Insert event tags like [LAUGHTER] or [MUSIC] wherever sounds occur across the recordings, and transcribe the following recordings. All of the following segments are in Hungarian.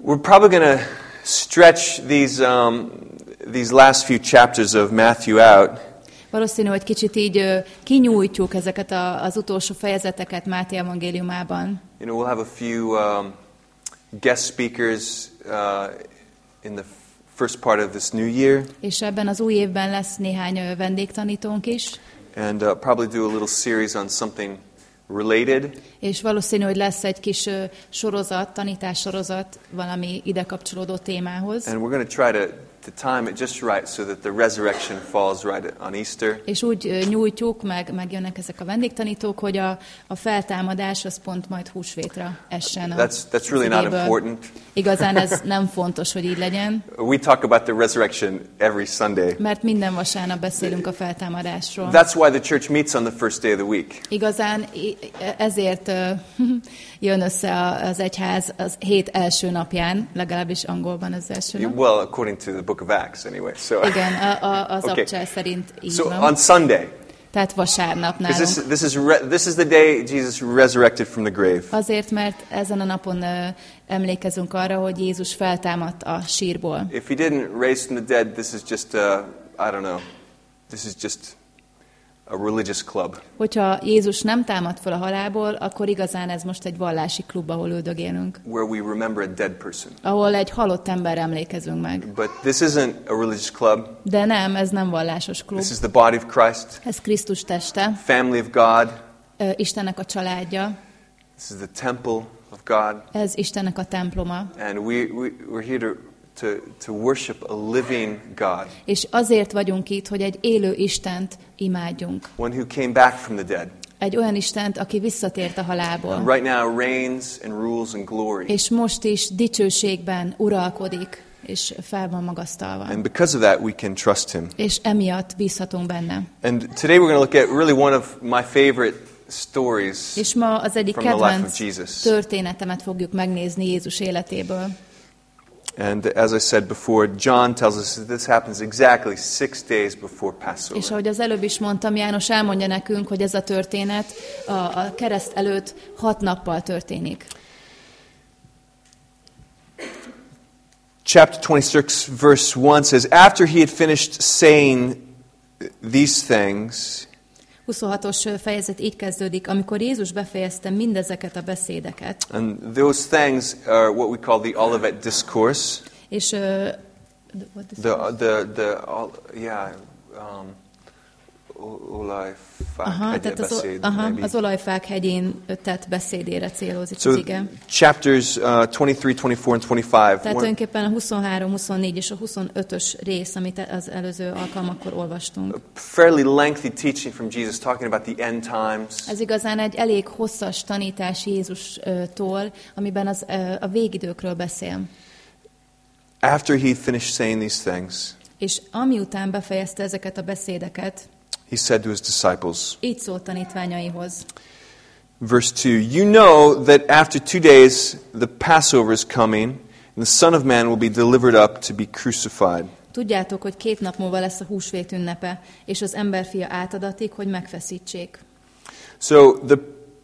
We're probably going to stretch these, um, these last few chapters of Matthew out. Valószínű, hogy kicsit így kinyújtjuk ezeket a, az utolsó fejezeteket Máté evangéliumában. You know, we'll have a few um, guest speakers uh, in the first part of this new year, És ebben az új évben lesz néhány vendégtanítónk is, and uh, probably do a little series on something related. és valószínű, hogy lesz egy kis ö, sorozat, tanítás sorozat valami ide kapcsolódó témához. And we're going to try to, to time it just right so that the resurrection falls right on Easter. És úgy nyújtjuk, meg, meg jönnek ezek a vendégtanítók, hogy a, a feltámadás az pont majd húsvétra essen. A, That's, that's really not important. Igazán ez [LAUGHS] nem fontos, hogy így legyen, We talk about the resurrection every Sunday. mert minden vasárnap beszélünk a feltámadásról. That's why the church meets on the first day of the week. Igazán ezért [LAUGHS] jön össze az egyház az hét első napján, legalábbis angolban az első nap. Well, according to the book of Acts, anyway. So, Igen, a, a, az Okay. abcsel szerint így so van. on Sunday, Tehát vasárnap because this, nálunk. this, is re- this is the day Jesus resurrected from the grave. Azért, mert ezen a napon ö, emlékezünk arra, hogy Jézus feltámadt a sírból. If he didn't raise from the dead, this is just, uh, I don't know, this is just a religious club. Hogyha Jézus nem támad fel a halálból, akkor igazán ez most egy vallási klub, ahol üldögélünk. where we remember a dead person. Ahol egy halott ember emlékezünk meg. But this isn't a religious club. De nem, ez nem vallásos klub. This is the body of Christ, Ez Krisztus teste, family of God. ö, Istennek a családja, This is the temple of God. ez Istennek a temploma. And we, we, we're here to, to, to worship a living God, És azért vagyunk itt, hogy egy élő Istent imádjunk. one who came back from the dead. Egy olyan Istent, aki visszatért a And halálból. right now reigns and rules in glory. És most is dicsőségben uralkodik, és fel van magasztalva. And because of that, we can trust him. És emiatt bízhatunk benne. And today we're going to look at really one of my favorite stories. És ma az egyik kedvenc történetemet fogjuk megnézni Jézus életéből. And as I said before, John tells us that this happens exactly six days before Passover. És ahogy az előbb is mondtam, János elmondja nekünk, hogy ez a történet a, a kereszt előtt hat nappal történik. Chapter 26, verse 1 says, After he had finished saying these things, 26-os fejezet így kezdődik, amikor Jézus befejezte mindezeket a beszédeket, and those things are what we call the Olivet Discourse. és ö, what is The, the, the, all, yeah, um, Olaj aha, tehát az, o- aha, az olajfák hegyén tett beszédére célózik So az ige. chapters uh, 23, 24, and 25. Tehát tulajdonképpen a 23, 24 és a 25-ös rész, amit az előző alkalmakkor olvastunk. fairly lengthy teaching from Jesus talking about the end times. Ez igazán egy elég hosszas tanítás Jézustól, amiben az, a végidőkről beszél. After he finished saying these things, És amiután befejezte ezeket a beszédeket, he said to his disciples, így szólt tanítványaihoz. verse 2 You know that after two days the Passover is coming, and the Son of Man will be delivered up to be crucified. Tudjátok, hogy két nap múlva lesz a húsvét ünnepe, és az emberfia átadatik, hogy megfeszítsék. So the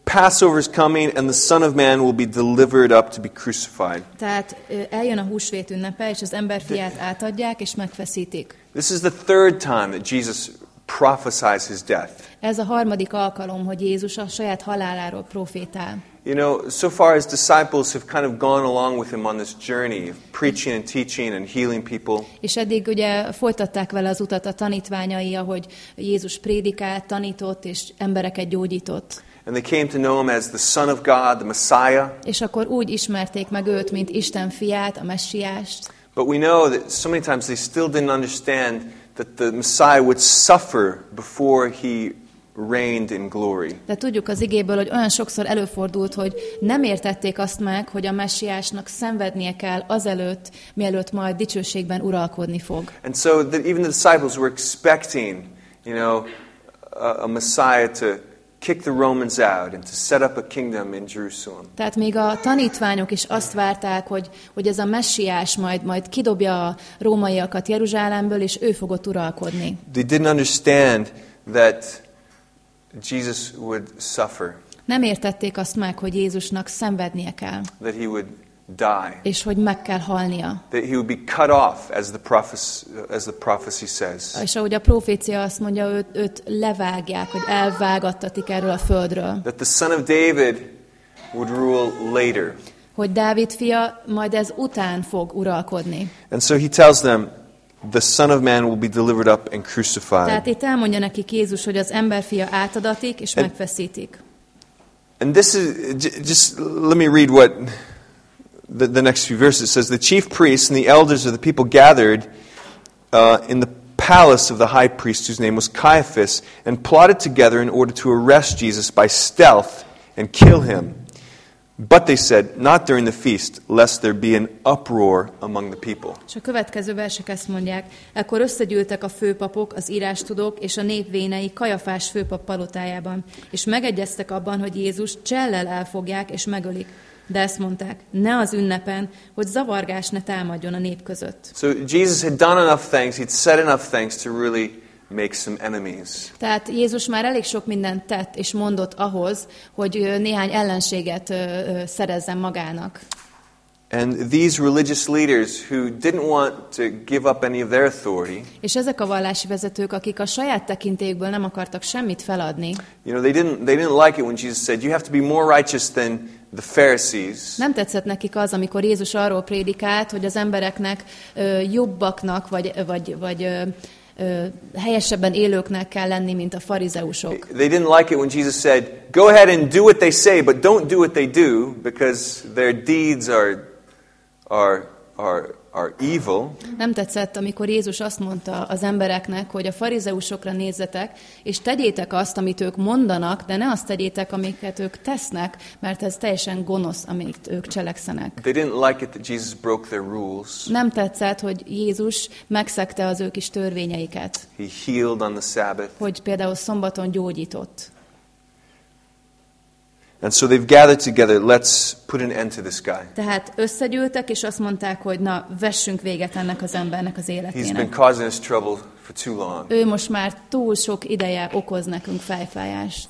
Passover is coming, and the Son of Man will be delivered up to be crucified. Tehát eljön a húsvét ünnepe, és az emberfiát átadják, és megfeszítik. This is the third time that Jesus prophesies his death. Ez a harmadik alkalom, hogy Jézus a saját haláláról profétál. You know, so far his disciples have kind of gone along with him on this journey of preaching and teaching and healing people. És eddig ugye folytatták vele az utat a tanítványai, ahogy Jézus prédikált, tanított, és embereket gyógyított. And they came to know him as the Son of God, the Messiah. És akkor úgy ismerték meg őt, mint Isten fiát, a messiást. But we know that so many times they still didn't understand that the Messiah would suffer before he reigned in glory. De tudjuk az igéből, hogy olyan sokszor előfordult, hogy nem értették azt meg, hogy a messiásnak szenvednie kell azelőtt, mielőtt majd dicsőségben uralkodni fog. And so that even the disciples were expecting, you know, a, a Messiah to kick the Romans out and to set up a kingdom in Jerusalem. Tehát még a tanítványok is azt várták, hogy, hogy ez a messiás majd, majd kidobja a rómaiakat Jeruzsálemből, és ő fog ott uralkodni. They didn't understand that Jesus would suffer, Nem értették azt meg, hogy Jézusnak szenvednie kell, that he would die. és hogy meg kell halnia. That he would be cut off, as the, prophes- as the prophecy says. És ahogy a profécia azt mondja, őt, őt levágják, hogy elvágattatik erről a földről. That the son of David would rule later. Hogy Dávid fia majd ez után fog uralkodni. And so he tells them, the Son of Man will be delivered up and crucified. Tehát itt elmondja nekik Jézus, hogy az emberfia átadatik és megfeszítik. And this is, just let me read what the, the next few verses It says. The chief priests and the elders of the people gathered uh, in the palace of the high priest, whose name was Caiaphas, and plotted together in order to arrest Jesus by stealth and kill him. But they said, Not during the feast, lest there be an uproar among the people. És a következő versek ezt mondják. Ekkor összegyűltek a főpapok, az írástudók és a népvénei Kajafás főpap palotájában, és megegyeztek abban, hogy Jézus csellel elfogják és megölik. De ezt mondták, ne az ünnepen, hogy zavargás ne támadjon a nép között. So Jesus had done enough things, he'd said enough things to really make some enemies. Tehát Jézus már elég sok mindent tett és mondott ahhoz, hogy néhány ellenséget szerezzen magának. And these religious leaders who didn't want to give up any of their authority, És ezek a vallási vezetők, akik a saját tekintékből nem akartak semmit feladni, you know, they didn't, they didn't like it when Jesus said, You have to be more righteous than the Pharisees. Nem tetszett nekik az, amikor Jézus arról prédikált, hogy az embereknek ö, jobbaknak, vagy, vagy, vagy ö, ö, helyesebben élőknek kell lenni, mint a farizeusok. They didn't like it when Jesus said, Go ahead and do what they say, but don't do what they do, because their deeds are, are, are, are evil. Nem tetszett, amikor Jézus azt mondta az embereknek, hogy a farizeusokra nézzetek, és tegyétek azt, amit ők mondanak, de ne azt tegyétek, amiket ők tesznek, mert ez teljesen gonosz, amit ők cselekszenek. They didn't like it that Jesus broke their rules. Nem tetszett, hogy Jézus megszegte az ő kis törvényeiket, He healed on the Sabbath. hogy például szombaton gyógyított. And so they've gathered together, let's put an end to this guy. Tehát összegyűltek, és azt mondták, hogy na, vessünk véget ennek az embernek az He's been életének. causing us trouble for too long. Ő most már túl sok ideje okoz nekünk fejfájást.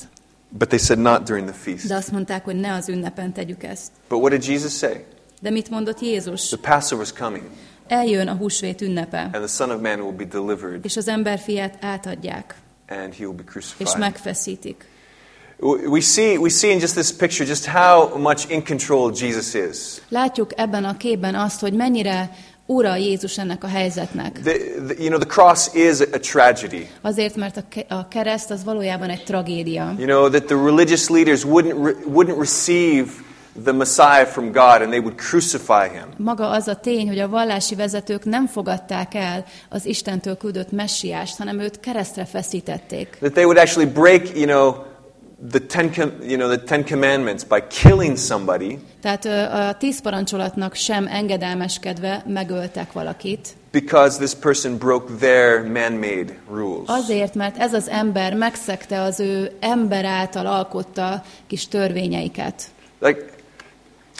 But they said not during the feast. De azt mondták, hogy ne az ünnepen tegyük ezt. But what did Jesus say? De mit mondott Jézus? The Passover's coming, Eljön a húsvét ünnepe, and the Son of Man will be delivered, és az emberfiát átadják, and he will be és crucified. megfeszítik. We see, we see in just this picture just how much in control Jesus is. Látjuk ebben a képben azt, hogy mennyire ura Jézus ennek a helyzetnek. The, the, you know, the cross is a tragedy. Azért, mert a, a kereszt az valójában egy tragédia. You know, that the religious leaders wouldn't, re, wouldn't receive the Messiah from God and they would crucify him. Maga az a tény, hogy a vallási vezetők nem fogadták el az Istentől küldött messiást, hanem őt keresztre feszítették. That they would actually break, you know, the ten, you know, the ten commandments by killing somebody Tehát a tíz parancsolatnak sem engedelmeskedve megöltek valakit, because this person broke their man-made rules. azért, mert ez az ember megszegte az ő ember által alkotta kis törvényeiket. Like,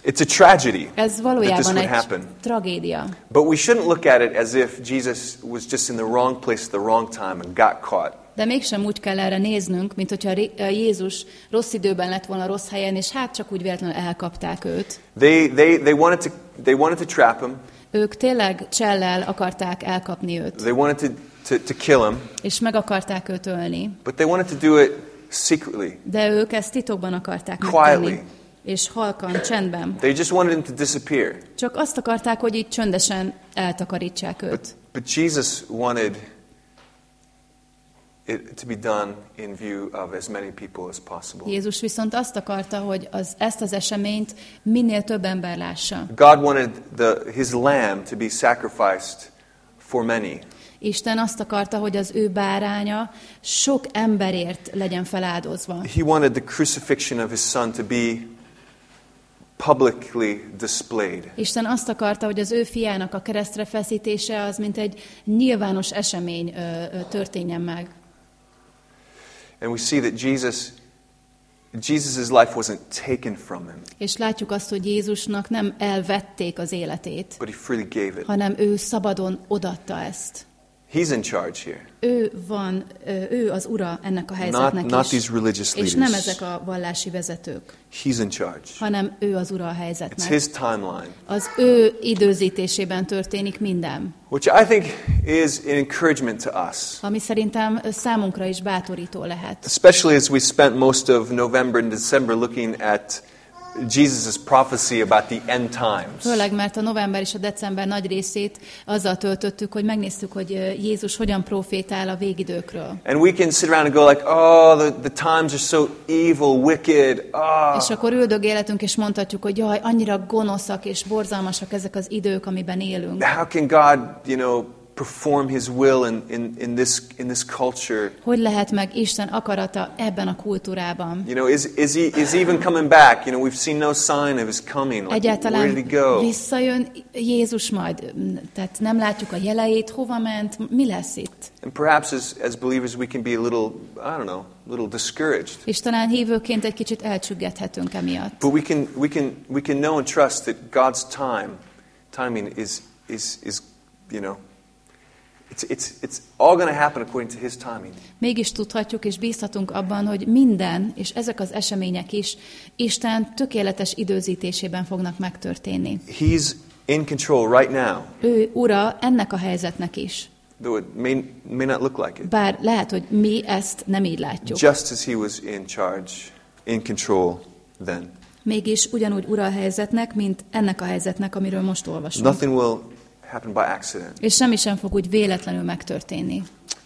it's a tragedy Ez that this valójában would egy happen. tragédia. But we shouldn't look at it as if Jesus was just in the wrong place at the wrong time and got caught. De mégsem úgy kell erre néznünk, mint hogyha Ré- Jézus rossz időben lett volna rossz helyen, és hát csak úgy véletlenül elkapták őt. They, they, they, wanted to, they wanted to trap him. Ők tényleg csellel akarták elkapni őt, They wanted to, to, to kill him. és meg akarták őt ölni. But they wanted to do it secretly. De ők ezt titokban akarták Quietly. megtenni. És halkan, csendben. They just wanted him to disappear. Csak azt akarták, hogy így csöndesen eltakarítsák őt. But, but Jesus wanted it to be done in view of as many people as possible. Jézus viszont azt akarta, hogy az, ezt az eseményt minél több ember lássa. God wanted the, his lamb to be sacrificed for many. Isten azt akarta, hogy az ő báránya sok emberért legyen feláldozva. He wanted the crucifixion of his son to be publicly displayed. Isten azt akarta, hogy az ő fiának a keresztre feszítése az mint egy nyilvános esemény ö, ö, történjen meg. And we see that Jesus Jesus' life wasn't taken from him, És látjuk azt, hogy Jézusnak nem elvették az életét, but he freely gave it. hanem ő szabadon odatta ezt. He's in charge here. Ő van, ő az ura ennek a helyzetnek Not, not these religious És nem ezek a vallási vezetők, He's in charge. hanem ő az ura a It's helyzetnek. his timeline, Az ő időzítésében történik minden, which I think is an encouragement to us, ami szerintem számunkra is bátorító lehet. especially as we spent most of November and December looking at Jesus' prophecy about the end times. Főleg, mert a november és a december nagy részét azzal töltöttük, hogy megnéztük, hogy Jézus hogyan profétál a végidőkről. And we can sit around and go like, oh, the, the times are so evil, wicked. Oh. És akkor üldögéletünk, és mondhatjuk, hogy jaj, annyira gonoszak és borzalmasak ezek az idők, amiben élünk. How can God, you know, perform His will in, in, in, this, in this culture? Hogy lehet meg Isten akarata ebben a kultúrában? You know, is, is, he, is he even coming back? You know, we've seen no sign of His coming. Like, where Egyáltalán did He go? visszajön Jézus majd, tehát nem látjuk a jeleit, hova ment, mi lesz itt? And perhaps as, as believers, we can be a little, I don't know, a little discouraged. És talán hívőként egy kicsit elcsüggethetünk emiatt. But we can, we can, we can know and trust that God's time, timing is, is, is you know, it's, it's, it's all going to happen according to His timing. Mégis tudhatjuk és bízhatunk abban, hogy minden, és ezek az események is Isten tökéletes időzítésében fognak megtörténni. He's in control right now, Ő ura ennek a helyzetnek is. though it may, may not look like it. Bár lehet, hogy mi ezt nem így látjuk. Just as He was in charge, in control then. Mégis ugyanúgy ura a helyzetnek, mint ennek a helyzetnek, amiről most olvasunk. Nothing will happen by accident. És semmi sem fog úgy véletlenül megtörténni,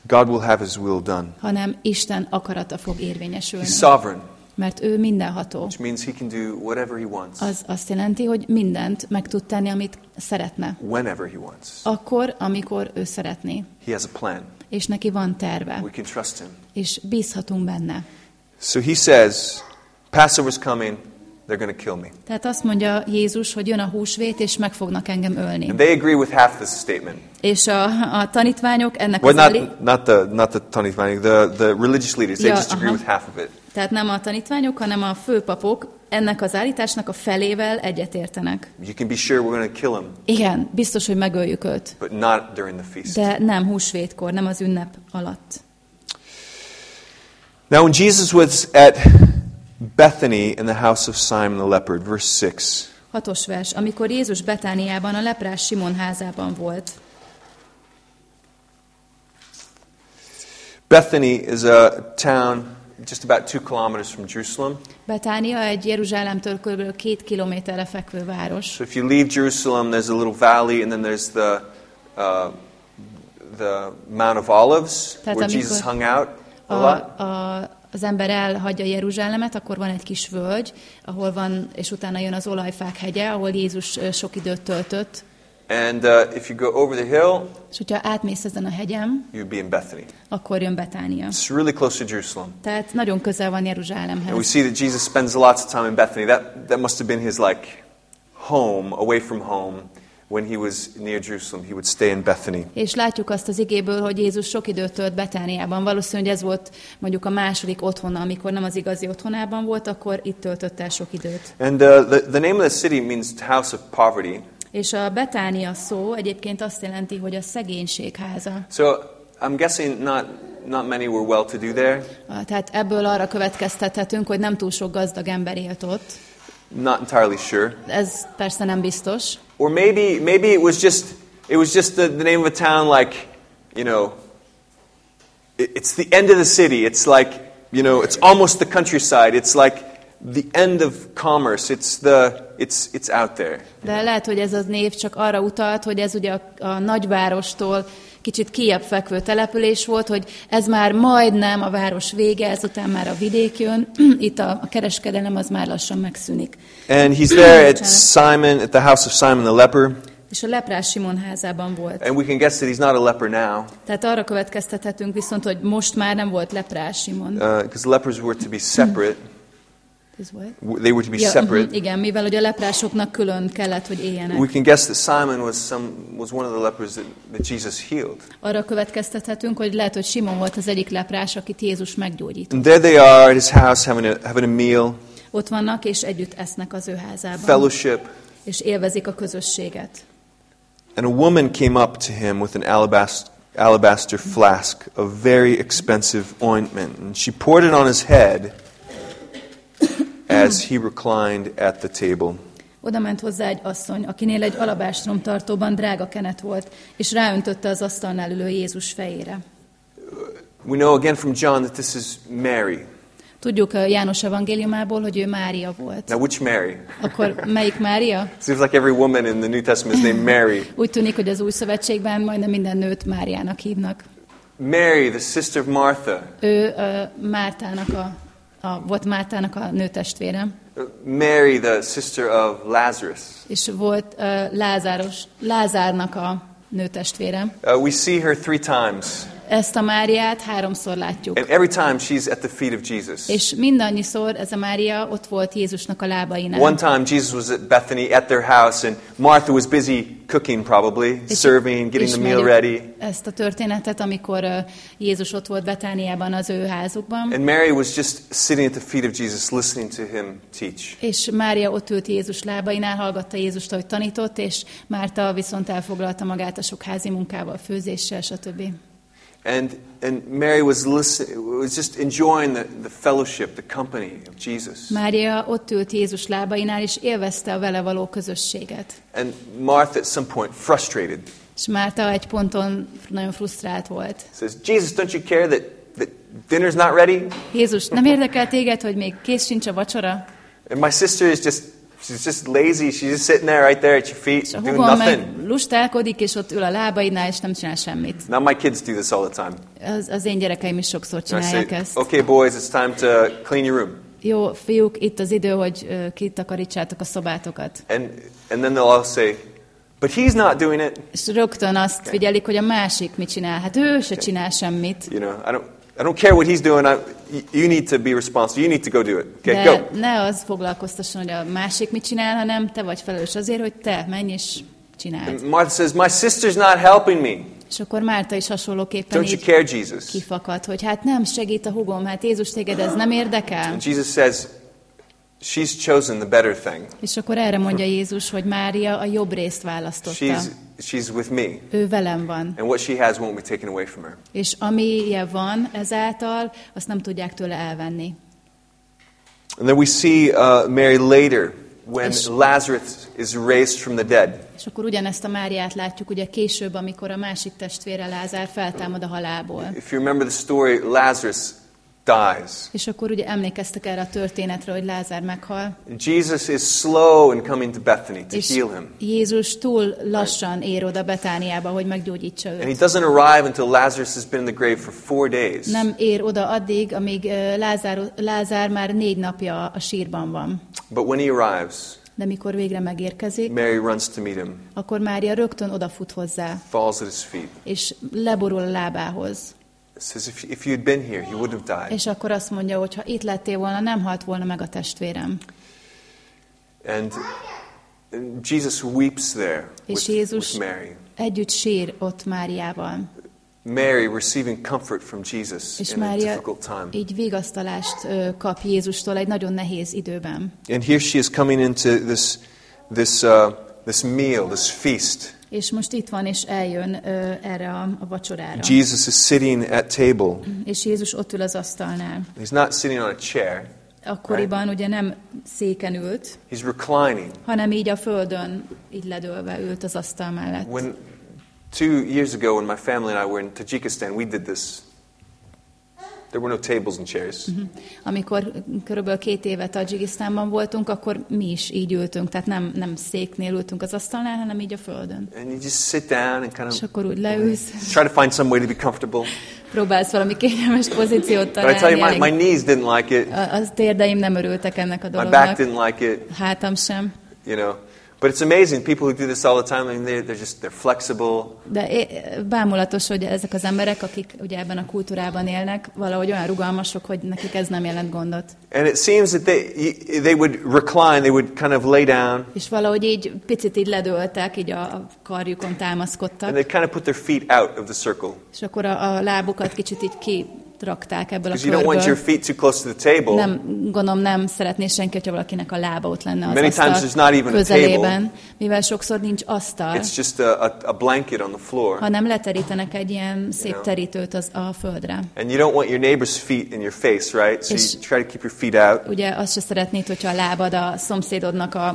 God will have His will done. hanem Isten akarata fog érvényesülni. He's sovereign, Mert ő mindenható. which means He can do whatever He wants, Az azt jelenti, hogy mindent meg tud tenni, amit szeretne. whenever He wants. Akkor, amikor ő szeretné. He has a plan. És neki van terve. We can trust Him. És bízhatunk benne. So He says, Passover's coming, they're going to kill me. Tehát azt mondja Jézus, hogy jön a húsvét, és meg fognak engem ölni. And they agree with half this statement. És a, a tanítványok ennek Well, az not, not the, not the Tanithvani, the, the religious leaders, they Yeah, just agree uh-huh. with half of it. Tehát nem a tanítványok, hanem a főpapok ennek az állításnak a felével egyetértenek. You can be sure we're going to kill him, Igen, biztos, hogy megöljük őt. but not during the feast. De nem húsvétkor, nem az ünnep alatt. Now, when Jesus was at Bethany in the house of Simon the leper, verse 6, Hatos vers. Amikor Jézus Betániában a leprás Simon házában volt. Bethany is a town just about two kilometers from Jerusalem. Betánia egy Jeruzsálemtől kb. két kilométerre fekvő város. So if you leave Jerusalem, there's a little valley, and then there's the, uh, the Mount of Olives, Tehát where amikor Jesus hung out a A, lot. a, az ember elhagyja Jeruzsálemet, akkor van egy kis völgy, ahol van, és utána jön az olajfák hegye, ahol Jézus sok időt töltött. And uh, if you go over the hill, És hogyha átmész ezen a hegyem, you'd be in Bethany. akkor jön Betánia. It's really close to Jerusalem. Tehát nagyon közel van And we Jeruzsálemhez. see that Jesus spends lots of time in Bethany. That, that must have been his like home, away from home. When he was near Jerusalem, he would stay in Bethany. És látjuk azt az igéből, hogy Jézus sok időt tölt Betániában. Valószínűleg ez volt mondjuk a második otthona, amikor nem az igazi otthonában volt, akkor itt töltött el sok időt. And uh, the, the name of the city means house of poverty. És a Betánia szó egyébként azt jelenti, hogy a szegénység háza. So I'm guessing not, not many were well to do there. Tehát ebből arra következtethetünk, hogy nem túl sok gazdag ember élt ott. Not entirely sure. Ez persze nem biztos. Or maybe, maybe it was just, it was just the, the name of a town like, you know, it- it's the end of the city. It's like, you know, it's almost the countryside. It's like the end of commerce. It's, the, it's, it's out there. De lehet, hogy ez az név csak arra utalt, hogy ez ugye a, a nagyvárostól kicsit kiebb fekvő település volt, hogy ez már majdnem a város vége, ezután már a vidék jön, [CLEARS THROAT] itt a, a kereskedelem az már lassan megszűnik. And he's there at Simon, at the house of Simon the leper. És a leprás Simon házában volt. And we can guess that he's not a leper now, Tehát arra következtethetünk viszont, hogy most már nem volt leprás Simon. because lepers were to be separate. They were to be Ja, separate. mhm, igen, mivel hogy a leprásoknak külön kellett, hogy éljenek. We can guess that Simon was, some, was one of the lepers that, that Jesus healed. Arra következtethetünk, hogy lehet, hogy Simon volt az egyik leprás, akit Jézus meggyógyít. And there they are at his house having a, having a meal, Ott vannak, és együtt esznek az ő házában. fellowship. És élvezik a közösséget. And a woman came up to him with an alabast, alabaster flask of very expensive ointment, and she poured it on his head as he reclined at the table. Oda ment hozzá egy asszony, akinél egy alabástrom tartóban drága kenet volt, és ráöntötte az asztalnál ülő Jézus fejére. We know again from John that this is Mary. Tudjuk a János evangéliumából, hogy ő Mária volt. Now, which Mary? Akkor melyik Mária? Seems like every woman in the New Testament is named Mary. Úgy tűnik, hogy az új szövetségben majdnem minden nőt Máriának hívnak. Mary, the sister of Martha. Ő uh, Mártának a, a, volt Mártának a nőtestvére, Mary, the sister of Lazarus. és volt uh, Lázáros, Lázárnak a nőtestvére. Uh, we see her three times, Ezt a Máriát háromszor látjuk. and every time she's at the feet of Jesus. És mindannyiszor ez a Mária ott volt Jézusnak a lábainál. One time Jesus was at Bethany at their house, and Martha was busy cooking, probably, És serving, getting the meal ready. Ezt a történetet, amikor uh, Jézus ott volt Betániában az ő házukban, And Mary was just sitting at the feet of Jesus, listening to him teach. és Mária ott ült Jézus lábainál, hallgatta Jézust, ahogy tanított, és Márta viszont elfoglalta magát a sok házi munkával, főzéssel, stb. And, and Mary was, listening, was just enjoying the, the fellowship, the company of Jesus. Mária ott ült Jézus lábainál, és élvezte a vele való közösséget. And Martha, at some point, frustrated, És Márta egy ponton nagyon frusztrált volt. says, Jesus, don't you care that, that dinner's not ready? Jézus, nem érdekel téged, hogy még kész sincs a vacsora? And my sister is just, she's just lazy. She's just sitting there right there at your feet, doing hugom meg nothing. lustálkodik, és ott ül a lábaidnál, és nem csinál semmit. Now my kids do this all the time. Az, az én gyerekeim is sokszor say, csinálják ezt. okay, boys, it's time to clean your room. Jó, fiúk, itt az idő, hogy ö, kitakarítsátok a szobátokat. And, and then they'll all say, but he's not doing it. És rögtön azt figyelik, hogy a másik mit csinál. Hát ő se csinál semmit. You know, I don't, I don't care what he's doing. I, you need to be responsible. You need to go do it. Okay, De go. ne az foglalkoztasson, hogy a másik mit csinál, hanem te vagy felelős azért, hogy te menj és csináld. And Martha says, my sister's not helping me. És akkor Márta is hasonlóképpen Don't you care, Jesus? kifakad, hogy hát nem segít a hugom, hát Jézus téged ez nem érdekel. And Jesus says, she's chosen the better thing. És akkor erre mondja Jézus, hogy Mária a jobb részt választotta. She's, she's with me. Ő velem van. And what she has won't be taken away from her. És amilyen van ezáltal, azt nem tudják tőle elvenni. And then we see uh, Mary later when És- Lazarus is raised from the dead. És akkor ugyanezt a Máriát látjuk ugye később, amikor a másik testvére Lázár feltámad a halálból. If you remember the story, Lazarus dies. És akkor ugye emlékeztek erre a történetre, hogy Lázár meghal, Jesus is slow in coming to Bethany to és heal him. Jézus túl lassan ér oda Betániába, hogy meggyógyítsa And he őt. doesn't arrive until Lazarus has been in the grave for four days. Nem ér oda addig, amíg Lázár, Lázár már négy napja a sírban van. But when he arrives, De mikor végre megérkezik, Mary runs to meet him, akkor Mária rögtön odafut hozzá, falls at his feet, és leborul a lábához. Says, if, if you had been here, he would have died. És akkor azt mondja, hogy ha itt lettél volna, nem halt volna meg a testvérem. And, Jesus weeps there És with, Jézus with Mary. együtt sír ott Máriával. Mary receiving comfort from Jesus És in a Mária difficult time. így vigasztalást kap Jézustól egy nagyon nehéz időben. And here she is coming into this, this, uh, this meal, this feast. És most itt van, és eljön ö, erre a, a vacsorára. Jesus is sitting at table. És Jézus ott ül az asztalnál. He's not sitting on a chair. Akkoriban ugye nem széken ült, He's reclining. hanem így a földön, így ledőlve ült az asztal mellett. When two years ago, when my family and I were in Tajikistan, we did this. There were no tables and chairs. Amikor körülbelül két éve Tajikisztánban voltunk, akkor mi is így ültünk, tehát nem, nem széknél ültünk az asztalnál, hanem így a földön. And you just sit down and kind És of akkor úgy leülsz, try to find some way to be comfortable. próbálsz valami kényelmes pozíciót But I tell you, találni. my, my knees didn't like it. A, a térdeim nem örültek ennek a My back dolognak, didn't like it. hátam sem. You know. But it's amazing. People who do this all the time, I mean, they're, they're just they're flexible. De bámulatos, hogy ezek az emberek, akik ugye ebben a kultúrában élnek, valahogy olyan rugalmasok, hogy nekik ez nem jelent gondot. And it seems that they, they would recline, they would kind of lay down, És valahogy így picit így ledőltek, így a a karjukon and támaszkodtak, they kind of put their feet out of the circle. és akkor a, a lábukat kicsit így ki rakták ebből a Because you don't want your körből. feet too close to the table. Nem, gondolom nem szeretné senki, hogyha valakinek a lába ott lenne az Many times asztal there's not even a közelében, mivel sokszor nincs asztal, It's just a, a, a blanket on the floor. hanem leterítenek egy ilyen szép know. terítőt az, a földre. And you don't want your neighbor's feet in your face, right? So És- you try to keep your feet out. Ugye azt se szeretnéd, hogyha a lábad a szomszédodnak a,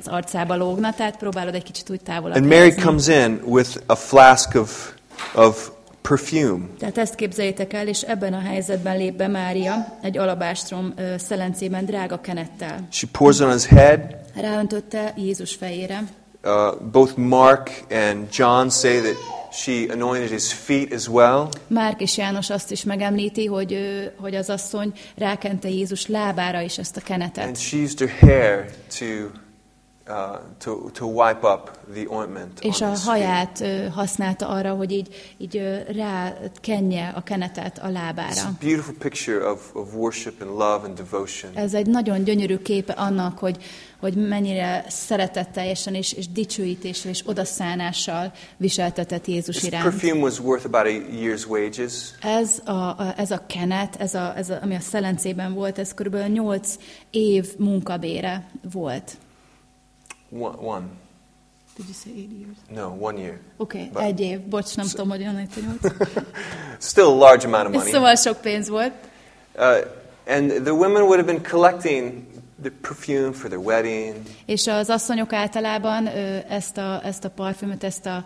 az arcába lógna, tehát próbálod egy kicsit úgy távolabb And Mary comes in with a flask of, of perfume. Tehát ezt képzeljétek el, és ebben a helyzetben lép be Mária egy alabástrom ö, szelencében drága kenettel. She pours it on his head. Ráöntötte Jézus fejére. Uh, both Mark and John say that she anointed his feet as well. Márk és János azt is megemlíti, hogy, ö, hogy az asszony rákente Jézus lábára is ezt a And kenetet. she used her hair to, uh, to, to wipe up the ointment És a haját ö, használta arra, hogy így, így ö, rá kenje a kenetet a It's lábára. a beautiful picture of, of worship and love and devotion. Ez egy nagyon gyönyörű képe annak, hogy, hogy mennyire szeretetteljesen és, és dicsőítéssel és odaszánással viseltetett Jézus This iránt. perfume was worth about a year's wages. Ez a, a, ez a kenet, ez a, ez a, ami a szelencében volt, ez kb. 8 év munkabére volt. One, one. Did you say eight years? No, one year. Oké, okay, But- egy év. Bocs, nem tudom, hogy nyolc. [LAUGHS] Still a large amount of money. Szóval sok pénz volt. Uh, and the women would have been collecting the perfume for their wedding. És az asszonyok általában ezt a, ezt a parfümöt, ezt a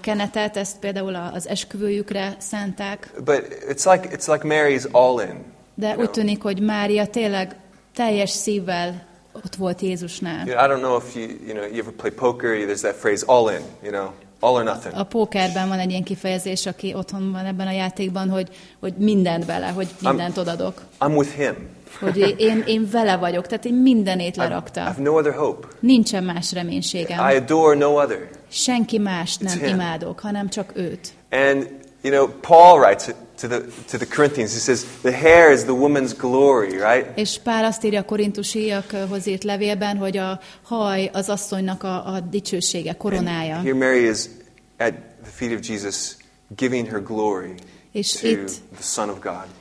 kenetet, ezt például az esküvőjükre szánták, But it's like, it's like Mary's all in. de úgy tűnik, hogy Mária tényleg teljes szívvel ott volt Jézusnál. Know, I don't know if you, you, know, you ever play poker, there's that phrase, all in, you know, all or nothing. A pókerben van egy ilyen kifejezés, aki otthon van ebben a játékban, hogy, hogy mindent bele, hogy mindent odadok. I'm with him. Hogy én, én vele vagyok, tehát én mindenét I, I lerakta. have no other hope. Nincsen más I reménységem. adore no other. Senki mást nem him. imádok, hanem csak őt. And, you know, Paul writes it to the, to the Corinthians. He says, the hair is the woman's glory, right? És Pál azt írja a korintusiakhoz eh, írt levélben, hogy a haj az asszonynak a, a dicsősége, koronája. Here Mary is at the feet of Jesus giving her glory És itt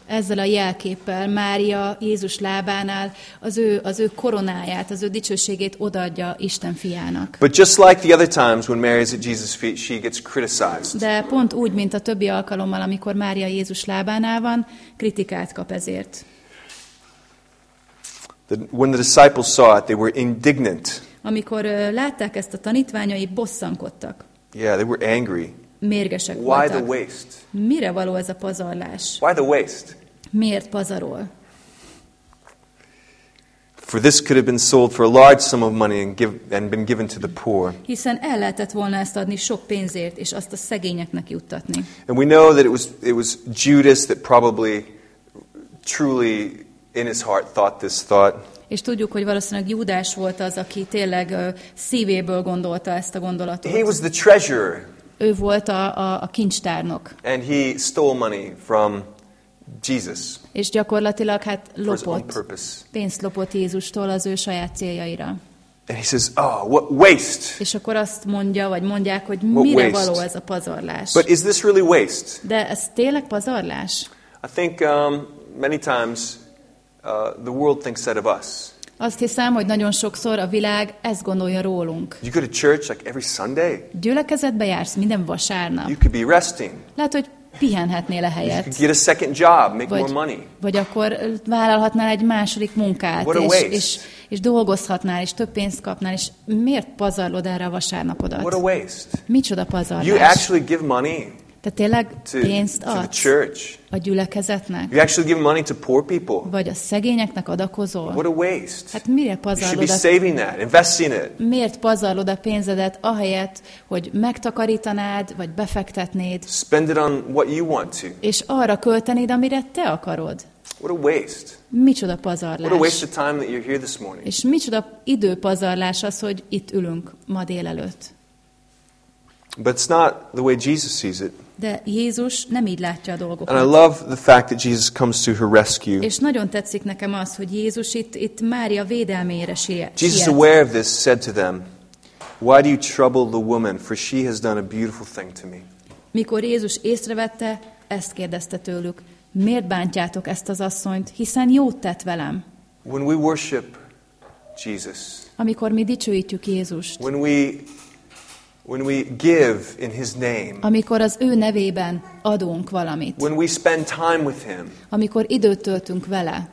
ezzel a jelképpel Mária Jézus lábánál az ő, az ő koronáját, az ő dicsőségét odaadja Isten fiának. But just like the other times when Mary is at Jesus' feet, she gets criticized. De pont úgy, mint a többi alkalommal, amikor Mária Jézus lábánál van, kritikát kap ezért. The, when the disciples saw it, they were indignant. Amikor látták ezt a tanítványai, bosszankodtak, Yeah, they were angry. Mérgesek Why the voltak. waste? Mire való ez a pazarlás? Why the waste? Miért pazarol? For this could have been sold for a large sum of money and, give, and been given to the poor. Hiszen el lehetett volna ezt adni sok pénzért, és azt a szegényeknek juttatni. And we know that it was, it was Judas that probably truly in his heart thought this thought. És tudjuk, hogy valószínűleg Júdás volt az, aki tényleg ö, szívéből gondolta ezt a gondolatot. He was the treasurer, Ő volt a, a, a kincstárnok, and he stole money from Jesus és gyakorlatilag hát lopott, pénzt lopott Jézustól az ő saját céljaira. And he says, Oh, what waste! És akkor azt mondja, vagy mondják, hogy mire való ez a pazarlás. But is this really waste? De ez tényleg pazarlás? I think um, many times uh, the world thinks that of us. Azt hiszem, hogy nagyon sokszor a világ ezt gondolja rólunk. You go to church like every Sunday, Gyülekezetbe jársz minden vasárnap. you could be resting. Lehet, hogy pihenhetnél a You helyet. get a second job, make more Vagy, money. vagy akkor vállalhatnál egy második munkát, What a és, waste. és, és dolgozhatnál, és több pénzt kapnál, és miért pazarlod erre a vasárnapodat? What a waste. Micsoda You pazarlás? actually give money Te tényleg to, pénzt to the adsz church. a gyülekezetnek? You actually give money to poor people. Vagy a szegényeknek adakozol? What a waste. Hát mire You should be pazarlod saving that, investing it. Miért pazarlod a pénzedet ahelyett, hogy megtakarítanád, vagy befektetnéd, Spend it on what you want to. és arra költenéd, amire te akarod? What a waste. Micsoda What a pazarlás. waste of time that you're here this morning. És micsoda időpazarlás az, hogy itt ülünk ma délelőtt. But it's not the way Jesus sees it. De Jézus nem így látja a And I dolgokat. love the fact that Jesus comes to her rescue. És nagyon tetszik nekem az, hogy Jézus itt, itt Mária védelmére siet. Jesus, aware of this, said to them, Why do you trouble the woman? For she has done a beautiful thing to me. Mikor Jézus észrevette, ezt kérdezte tőlük. Miért bántjátok ezt az asszonyt, hiszen jót tett velem? When we worship Jesus, Amikor mi dicsőítjük Jézust, when we when we give in his name, amikor az ő nevében adunk valamit, when we spend time with him, amikor időt töltünk vele,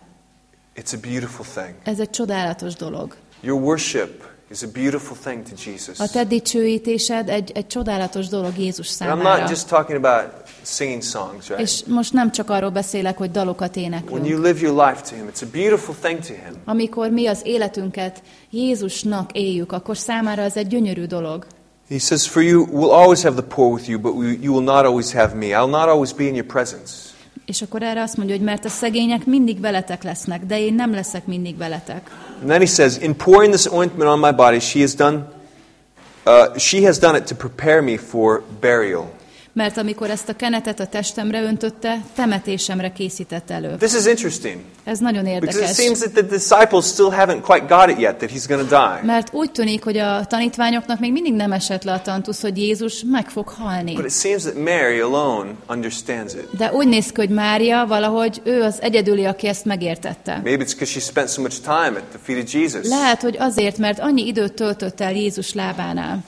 it's a beautiful thing. ez egy csodálatos dolog. Your worship is a beautiful thing to Jesus. A te dicsőítésed egy, egy csodálatos dolog Jézus And I'm számára. not just talking about singing songs, right? És most nem csak arról beszélek, hogy dalokat When you éneklünk. live your life to him, it's a beautiful thing to him. Amikor mi az életünket Jézusnak éljük, akkor számára ez egy gyönyörű dolog. He says, For you will always have the poor with you, but you will not always have me. I'll not always be in your presence. És akkor erre azt mondja, hogy mert a szegények mindig veletek lesznek, de én nem leszek mindig veletek. And then he says, In pouring this ointment on my body, she has done, uh, she has done it to prepare me for burial. Mert amikor ezt a kenetet a testemre öntötte, temetésemre készített elő. This is interesting Ez nagyon because it érdekes. seems that the disciples still haven't quite got it yet that he's going to die. Mert úgy tűnik, hogy a tanítványoknak még mindig nem esett le a tantusz, hogy Jézus meg fog halni. But it seems that Mary alone understands it. De úgy néz ki, hogy Mária valahogy ő az egyedüli, aki ezt megértette. Maybe it's because she spent so much time at the feet of Jesus. Lehet, hogy azért, mert annyi időt töltött el Jézus lábánál.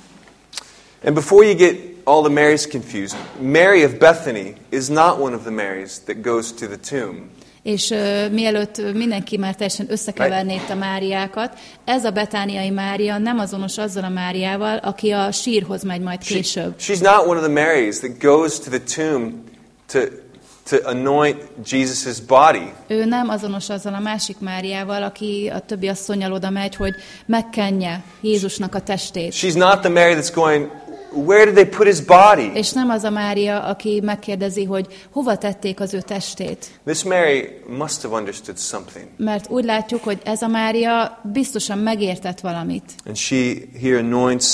And before you get all the Marys confused, Mary of Bethany is not one of the Marys that goes to the tomb. És uh, mielőtt mindenki már teljesen összekeverné itt a Máriákat, ez a betániai Mária nem azonos azzal a Máriával, aki a sírhoz megy majd She- később. she's not one of the Marys that goes to the tomb to, to anoint Jesus' body. Ő nem azonos azzal a másik Máriával, aki a többi asszonyal oda megy, hogy megkenje Jézusnak a testét. She's not the Mary that's going, Where did they put his body? És nem az a Mária, aki megkérdezi, hogy hova tették az ő testét. This Mary must have understood something. Mert úgy látjuk, hogy ez a Mária biztosan megértett valamit. And she here anoints,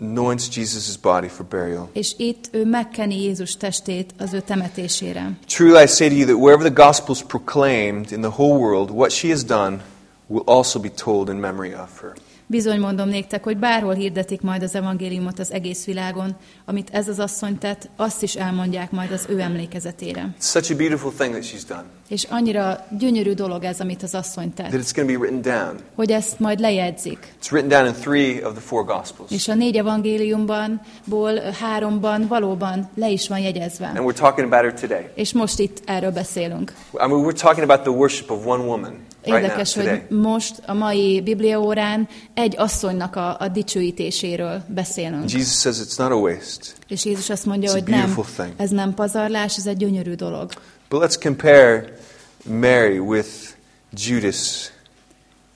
anoints Jesus' body for burial. És itt ő megkeni Jézus testét az ő temetésére. Truly I say to you that wherever the gospel is proclaimed in the whole world, what she has done will also be told in memory of her. Bizony mondom néktek, hogy bárhol hirdetik majd az evangéliumot az egész világon, amit ez az asszony tett, azt is elmondják majd az ő emlékezetére. It's such a beautiful thing that she's done És annyira gyönyörű dolog ez, amit az asszony that tett, it's going to be written down. hogy ezt majd lejegyzik. It's written down in three of the four gospels. És a négy evangéliumban, ból háromban valóban le is van jegyezve. And we're talking about her today. És most itt erről beszélünk. I mean, we're talking about the worship of one woman right now, Érdekes, today. hogy most a mai bibliaórán egy asszonynak a, a dicsőítéséről beszélünk. Jesus says it's not a waste. És Jézus azt mondja, It's hogy nem, thing. ez nem pazarlás, ez egy gyönyörű dolog. But let's compare Mary with Judas.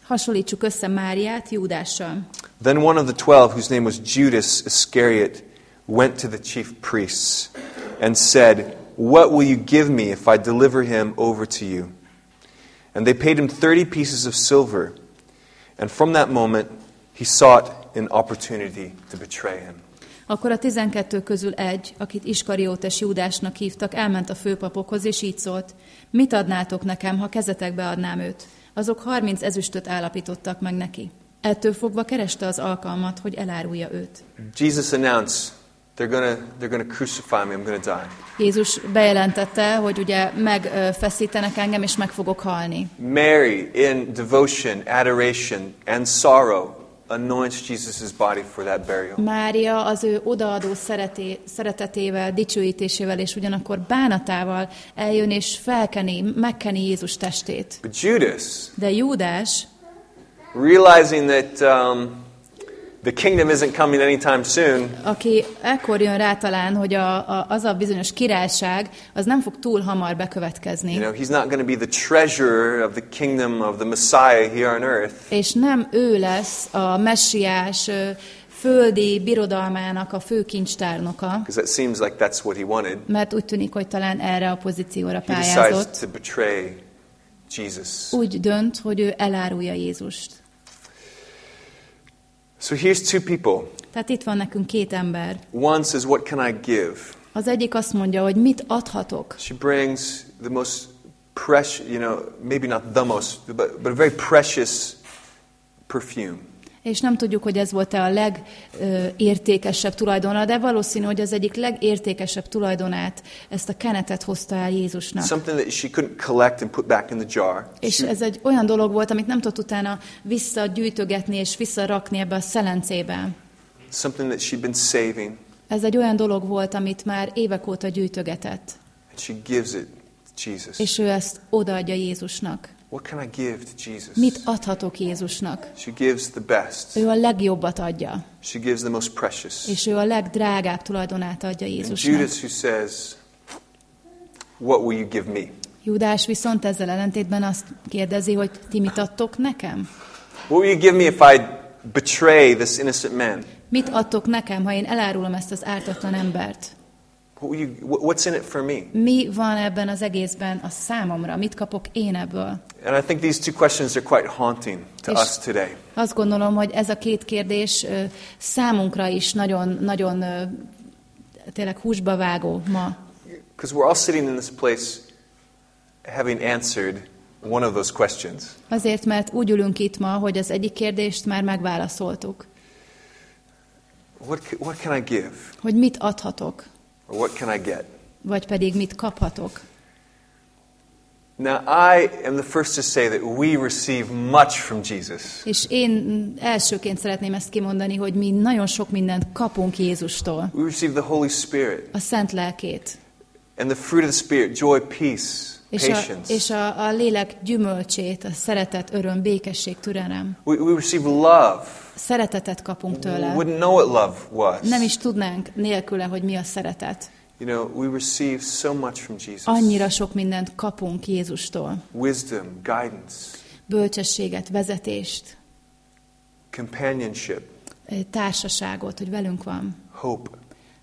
Hasonlítsuk össze Máriát Júdással. Then one of the twelve, whose name was Judas Iscariot, went to the chief priests and said, What will you give me if I deliver him over to you? And they paid him thirty pieces of silver. And from that moment, he sought an opportunity to betray him. Akkor a tizenkettő közül egy, akit Iskariótes Júdásnak hívtak, elment a főpapokhoz, és így szólt, mit adnátok nekem, ha kezetekbe adnám őt? Azok harminc ezüstöt állapítottak meg neki. Ettől fogva kereste az alkalmat, hogy elárulja őt. Jesus announced, They're to they're gonna crucify me, I'm to die. Jézus bejelentette, hogy ugye megfeszítenek engem, és meg fogok halni. Mary, in devotion, adoration, and sorrow, anoints Jesus' body for that burial. Mária az ő odaadó szereté, szeretetével, dicsőítésével és ugyanakkor bánatával eljön és felkeni, megkeni Jézus testét. But Judas, De Júdás, realizing that um, the kingdom isn't coming anytime soon, aki ekkor jön rá talán, hogy a, a, az a bizonyos királyság, az nem fog túl hamar bekövetkezni. you know, he's not going to be the treasurer of the kingdom of the Messiah here on earth. És nem ő lesz a messiás földi birodalmának a fő kincstárnoka, that seems like that's what he wanted. mert úgy tűnik, hogy talán erre a pozícióra He decides pályázott. to betray Jesus. Úgy dönt, hogy ő elárulja Jézust. So here's two people. Tehát itt van nekünk két ember. One says, What can I give? Az egyik azt mondja, hogy mit adhatok. She brings the most precious, you know, maybe not the most, but, but a very precious perfume. És nem tudjuk, hogy ez volt-e a legértékesebb tulajdona, de valószínű, hogy az egyik legértékesebb tulajdonát, ezt a kenetet hozta el Jézusnak. Something that she couldn't collect and put back in the jar. És ez egy olyan dolog volt, amit nem tudott utána visszagyűjtögetni és visszarakni ebbe a szelencébe. something that she'd been saving. Ez egy olyan dolog volt, amit már évek óta gyűjtögetett. And she gives it to Jesus. És ő ezt odaadja Jézusnak. What can I give to Jesus? Mit adhatok Jézusnak? She gives the best. Ő a legjobbat adja, She gives the most precious. és ő a legdrágább tulajdonát adja And Jézusnak. Judas who says, What will you give me? Júdás viszont ezzel ellentétben azt kérdezi, hogy ti mit adtok nekem? What will you give me if I betray this innocent man? Mit adtok nekem, ha én elárulom ezt az ártatlan embert? You, wh- what's in it for me? Mi van ebben az egészben a számomra? Mit kapok én ebből? And I think these two questions are quite haunting to És- us today. Azt gondolom, hogy ez a két kérdés ö, számunkra is nagyon, nagyon ö, tényleg húsba vágó ma. Because we're all sitting in this place having answered one of those questions. Azért, mert úgy ülünk itt ma, hogy az egyik kérdést már megválaszoltuk. What, what can I give? Hogy mit adhatok, Or what can I get? vagy pedig mit kaphatok. Now, I am the first to say that we receive much from Jesus. És én elsőként szeretném ezt kimondani, hogy mi nagyon sok mindent kapunk Jézustól. We receive the Holy Spirit A szent lelkét. and the fruit of the Spirit joy, peace, És a, és a, a lélek gyümölcsét, a szeretet, öröm, békesség, türelem. We, we receive love. Szeretetet kapunk tőle. Wouldn't know what love was. Nem is tudnánk nélküle, hogy mi a szeretet. You know, we receive so much from Jesus Annyira sok mindent kapunk Jézustól. wisdom, guidance, Bölcsességet, vezetést, companionship, társaságot, hogy velünk van, hope,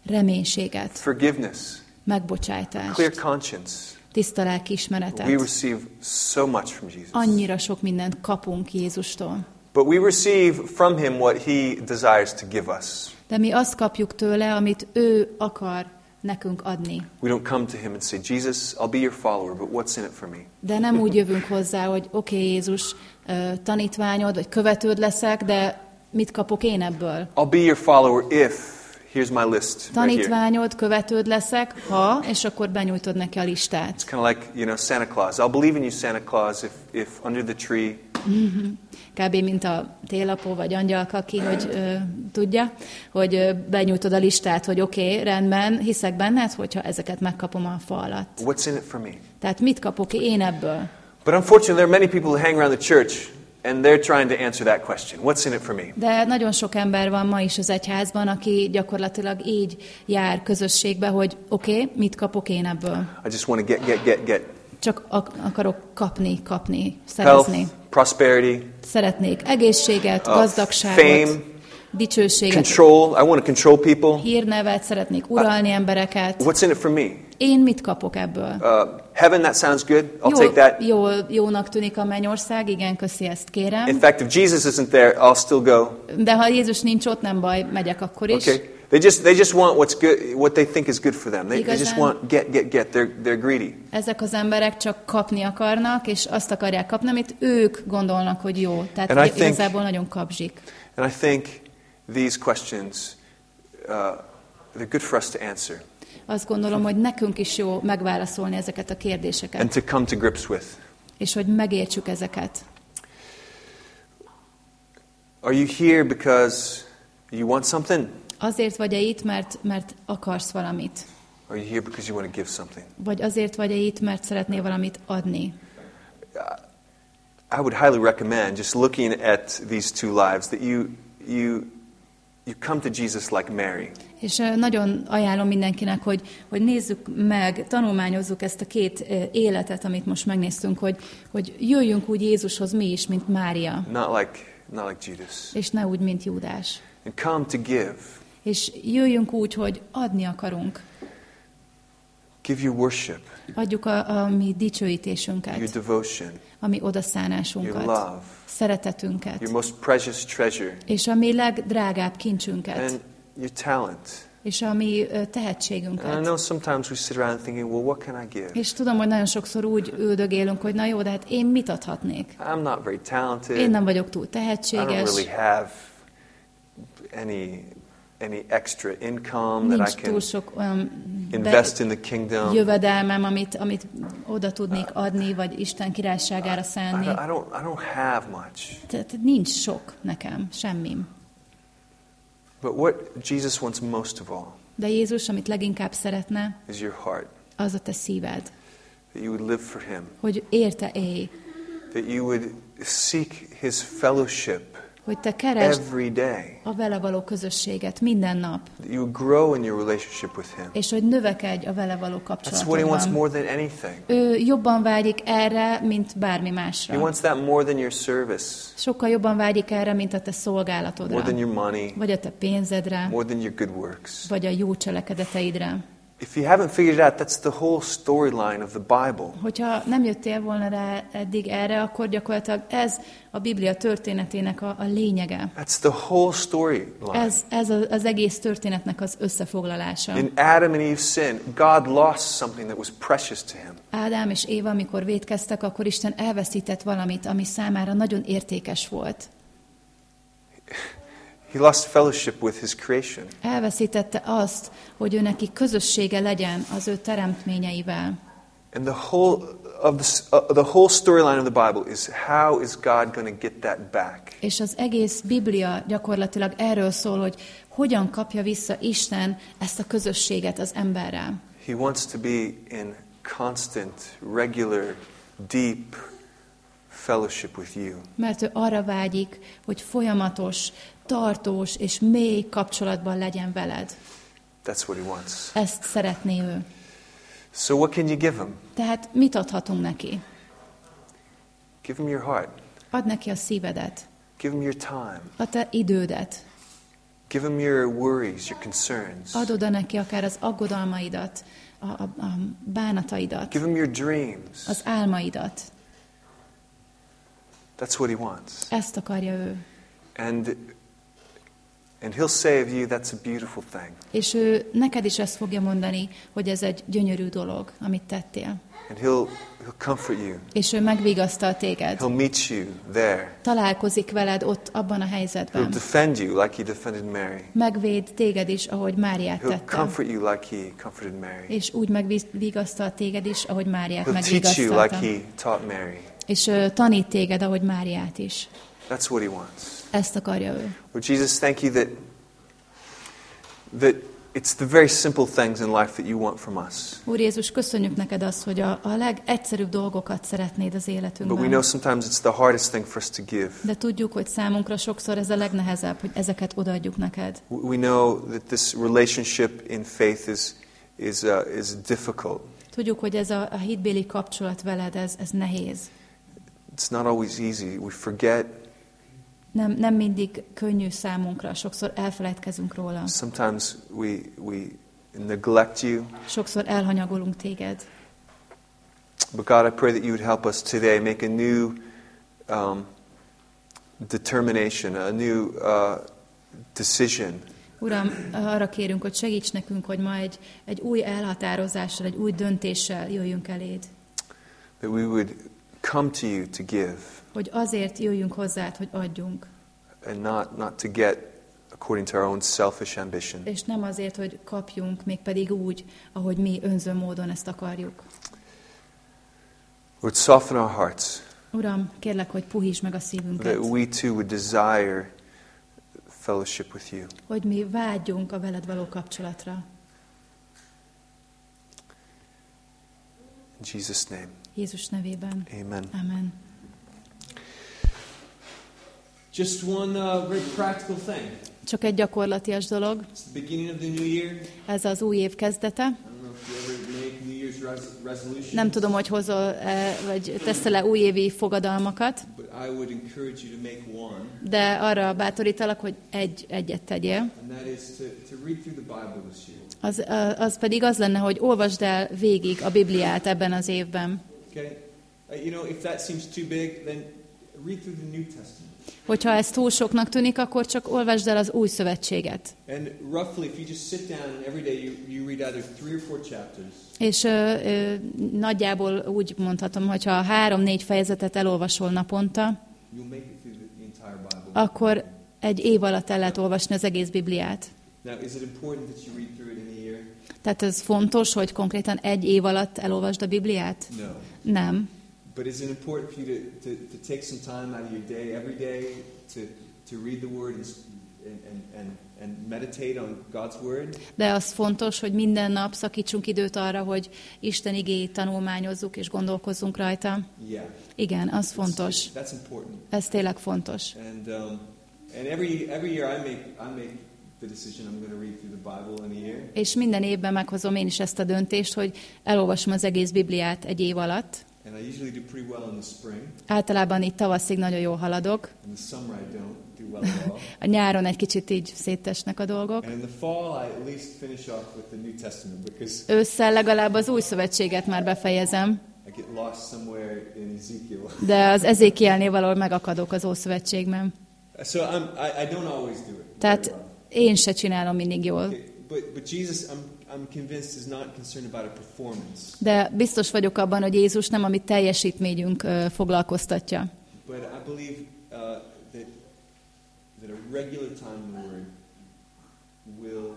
reménységet, forgiveness, megbocsájtást, clear conscience. Tiszta We lelkiismeretet. receive so much from Jesus. Annyira sok mindent kapunk Jézustól. But we receive from him what he desires to give us. De mi azt kapjuk tőle, amit ő akar nekünk adni. We don't come to him and say, Jesus, I'll be your follower, but what's in it for me? De nem úgy jövünk hozzá, hogy oké, okay, Jézus, tanítványod, vagy követőd leszek, de mit kapok én ebből? I'll be your follower if, here's my list. Tanítványod, követőd leszek, ha, és akkor benyújtod neki a listát. It's kind of like, you know, Santa Claus. I'll believe in you, Santa Claus, if, if under the tree Kb. mint a télapó vagy angyalkaki, hogy ö, tudja, hogy ö, benyújtod a listát, hogy oké, okay, rendben, hiszek benned, hogyha ezeket megkapom a fa alatt. What's in it for me? Tehát mit kapok én ebből? But unfortunately, there are many people who hang around the church and they're trying to answer that question. What's in it for me? De nagyon sok ember van ma is az egyházban, aki gyakorlatilag így jár közösségbe, hogy oké, okay, mit kapok én ebből? I just want to get, get, get, get. Csak ak- akarok kapni, kapni, szerezni. Health, prosperity, Szeretnék egészséget, Uh, gazdagságot, fame, dicsőséget, control. I want to control people. hírnevet, szeretnék uralni embereket. What's in it for me? Én mit kapok ebből? Uh, heaven, that sounds good. I'll Jó, take that. jó, jónak tűnik a mennyország, igen, köszi, ezt In kérem. fact, if Jesus isn't there, I'll still go. De ha Jézus nincs ott, nem baj, megyek akkor is. Okay. They just they just want what's good, what they think is good for them. They, they just want get, get, get. They're they're greedy. Ezek az emberek csak kapni akarnak, és azt akarják kapni, amit ők gondolnak, hogy jó. Tehát And I ig- think- igazából nagyon kapzsik. And I think these questions uh, they're good for us to answer Azt gondolom, hogy nekünk is jó megválaszolni ezeket a kérdéseket, and to come to grips with. és hogy megértsük ezeket. Are you here because you want something? Azért vagy-e itt, mert, mert akarsz valamit? Are you here because you want to give something? Vagy azért vagy-e itt, mert szeretnél valamit adni? I would highly recommend just looking at these two lives that you you you come to Jesus like Mary. És nagyon ajánlom mindenkinek, hogy, hogy nézzük meg, tanulmányozzuk ezt a két életet, amit most megnéztünk, hogy, hogy jöjjünk úgy Jézushoz mi is, mint Mária, Not like not like Judas. és ne úgy, mint Júdás. And come to give. És jöjjünk úgy, hogy adni akarunk. Give your worship, Adjuk a, a mi your dicsőítésünket, devotion, a mi your odaszánásunkat, love, szeretetünket, your most precious treasure, és a mi legdrágább kincsünket, and your talent. és a mi ö, And I tehetségünket. know sometimes we sit around thinking, well, what can I give? És tudom, hogy nagyon sokszor úgy üldögélünk, hogy na jó, de hát én mit adhatnék? I'm not very talented. Én nem vagyok túl I don't tehetséges, really have any any extra income that Nincs I can túl sok olyan invest in the kingdom. jövedelmem, amit, amit oda tudnék adni, vagy Isten királyságára I szánni. don't, I don't I don't have much. Tehát nincs sok nekem, semmim. But what Jesus wants most of all De Jézus, amit leginkább szeretne, is your heart. az a te szíved. That you would live for him. Hogy érte élj, That you would seek his fellowship hogy te keresd every day. a vele való közösséget minden nap, you grow in your relationship with him. és hogy növekedj a vele való That's what he wants kapcsolatodban. more than anything. Ő jobban vágyik erre, mint bármi He másra. wants that more than your service, Sokkal jobban vágyik erre, mint a te more szolgálatodra, than your money, vagy a te pénzedre, more than your good works. vagy a jó cselekedeteidre. If you haven't figured it out, that's the whole storyline of the Bible. Hogyha nem jöttél volna rá eddig erre, akkor gyakorlatilag ez a Biblia történetének a, a lényege. That's the whole storyline. Ez, ez a- az egész történetnek az összefoglalása. In Adam and Eve's sin, God lost something that was precious to him. Ádám és Éva, amikor vétkeztek, akkor Isten elveszített valamit, ami számára nagyon értékes volt. [LAUGHS] He lost fellowship with his creation. Elveszítette azt, hogy ő neki közössége legyen az ő teremtményeivel. And the whole of the, uh, the whole storyline of the Bible is how is God going to get that back? És az egész Biblia gyakorlatilag erről szól, hogy hogyan kapja vissza Isten ezt a közösséget az emberrel. He wants to be in constant, regular, deep fellowship with you. Mert ő arra vágyik, hogy folyamatos, tartós és mély kapcsolatban legyen veled. That's what he wants. Ezt szeretné ő. So what can you give him? Tehát mit adhatunk neki? Give him your heart. Add neki a szívedet, Give him your time. a te idődet. Give him your worries, your concerns. Add oda neki akár az aggodalmaidat, a, a, a bánataidat, Give him your dreams. az álmaidat. That's what he wants. Ezt akarja ő. And and he'll say of you that's a beautiful thing. És ő neked is ezt fogja mondani, hogy ez egy gyönyörű dolog, amit tettél. And he'll he'll comfort you. És ő megvigasztal téged. He'll meet you there. Találkozik veled ott, abban a He'll helyzetben. defend you like he defended Mary. Megvéd téged is, ahogy Máriát He'll tette. comfort you like he comforted Mary. És úgy megvigasztal téged is, ahogy Máriát He'll teach you like megvigasztalta. he taught Mary. És ö, tanít téged, ahogy Máriát is. That's what he wants. Ezt akarja ő. Lord Jesus, thank you that that it's the very simple things in life that you want from us. Úr Jézus, köszönjük neked azt, hogy a, a legegyszerűbb dolgokat szeretnéd az But we életünkben. know sometimes it's the hardest thing for us to give. De tudjuk, hogy számunkra sokszor ez a legnehezebb, hogy ezeket odaadjuk neked. We know that this relationship in faith is is uh, is difficult. Tudjuk, hogy ez a, a hitbéli kapcsolat veled, ez, ez nehéz. It's not always easy. We forget. Nem, nem mindig könnyű számunkra, sokszor elfelejtkezünk róla. Sometimes we we neglect you. Sokszor elhanyagolunk téged. But God, I pray that you would help us today make a new um, determination, a new uh, decision Uram, arra kérünk, hogy segíts nekünk, hogy ma egy, egy új elhatározással, egy új döntéssel jöjjünk eléd. that we would come to you to give Hogy azért jöjjünk hozzád, hogy adjunk. and not, not to get according to our own selfish ambition. És nem azért, hogy kapjunk, mégpedig úgy, ahogy mi önző módon ezt akarjuk. Lord, soften our hearts Uram, kérlek, hogy puhítsd meg a szívünket, that we too would desire fellowship with you. hogy mi vágyjunk a veled való kapcsolatra. In Jesus' name, Jézus nevében. amen. Amen. Just one uh, very practical thing. Csak egy gyakorlatias dolog. It's the beginning of the new year. I Ez az új év kezdete. Nem tudom, hogy hozol -e, vagy teszel-e újévi fogadalmakat, de arra bátorítalak, hogy egy, egyet tegyél. Az, az pedig az lenne, hogy olvasd el végig a Bibliát ebben az évben. Okay? Uh, you know, if that seems too big, then read through the New Testament. Hogyha ez túl soknak tűnik, akkor csak olvasd el az új szövetséget. And roughly, if you just sit down and every day you, you read either three or four chapters, És ö, ö, nagyjából úgy mondhatom, hogy ha három-négy fejezetet elolvasol naponta, you'll make it through the, the entire Bible. akkor egy év alatt el lehet olvasni az egész Bibliát. Now, is it important that you read through it in a year? Tehát ez fontos, hogy konkrétan egy év alatt elolvasd a Bibliát? No. Nem. But is it important for you to, to, to take some time out of your day, every day, to, to read the Word and, and, and, and, meditate on God's Word? De az fontos, hogy minden nap szakítsunk időt arra, hogy Isten igéjét tanulmányozzuk és gondolkozzunk rajta. Yeah. Igen, az fontos. That's important. Ez tényleg fontos. And, um, and every, every year I make, I make És minden évben meghozom én is ezt a döntést, hogy elolvasom az egész Bibliát egy év alatt. And I usually do pretty well in the spring. Általában itt tavaszig nagyon jól haladok. In the summer I don't do well at all. A nyáron egy kicsit így szétesnek a dolgok. Ősszel legalább az új szövetséget már befejezem, I get lost somewhere in Ezekiel. de az ezékielnél valahol megakadok az Ószövetségben. So I'm, I, I don't always do it. Tehát. Én se csinálom mindig jól. Okay, but, but Jesus, I'm, I'm convinced, is not concerned about a performance, De biztos vagyok abban, hogy Jézus nem a mi teljesítményünk ö, foglalkoztatja, but I believe uh, that, that a regular time in the Word will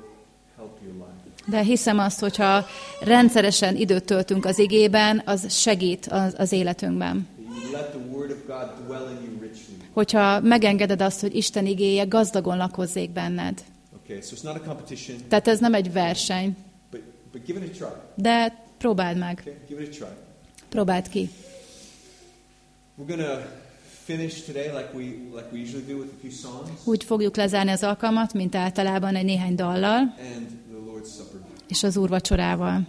help your life. de hiszem azt, hogyha rendszeresen időt töltünk az igében, az segít az, az életünkben. That you let the Word of God dwell in you richly. Hogyha megengeded azt, hogy Isten igéje gazdagon lakozzék benned. Okay, so it's not a competition, Tehát ez nem egy verseny, but, but give it a try. de próbáld meg, Okay, give it a try. próbáld ki. We're to finish today like we, like we usually do with a few songs Úgy fogjuk lezárni az alkalmat, mint általában egy néhány dallal, and the Lord's Supper. és az úrvacsorával.